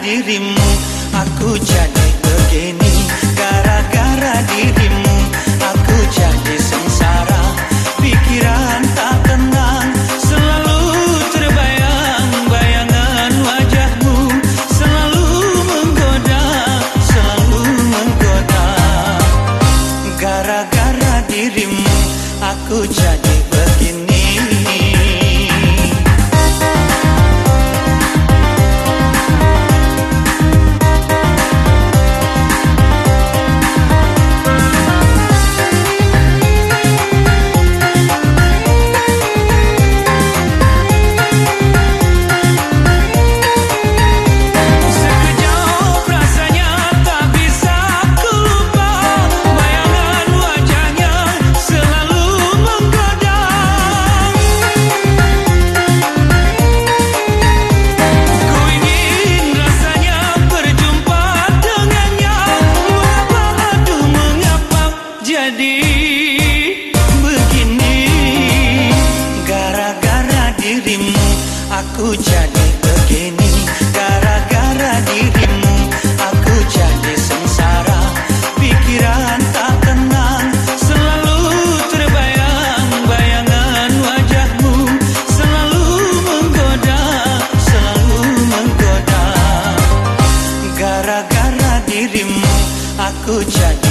dirimu aku jadi begini. Gara-gara dirimu aku jadi sengsara. Pikiran tak tenang selalu terbayang bayangan wajahmu. Selalu menggoda selalu menggoda. Gara-gara dirimu aku jadi begini jadi begini. Gara-gara dirimu aku jadi begini. Gara-gara dirimu aku jadi sengsara. Pikiran tak tenang selalu terbayang Bayangan wajahmu. Selalu menggoda Selalu menggoda. Gara-gara dirimu aku jadi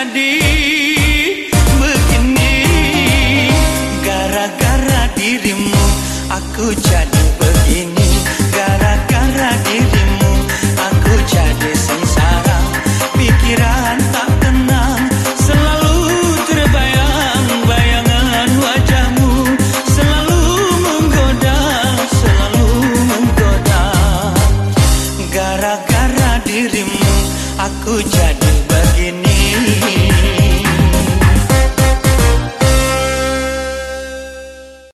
jadi begini. Gara-gara dirimu aku jadi begini. Gara-gara dirimu aku jadi sengsara. Pikiran tak tenang Selalu terbayang bayangan wajahmu. Selalu menggoda, selalu menggoda. Gara-gara dirimu aku jadi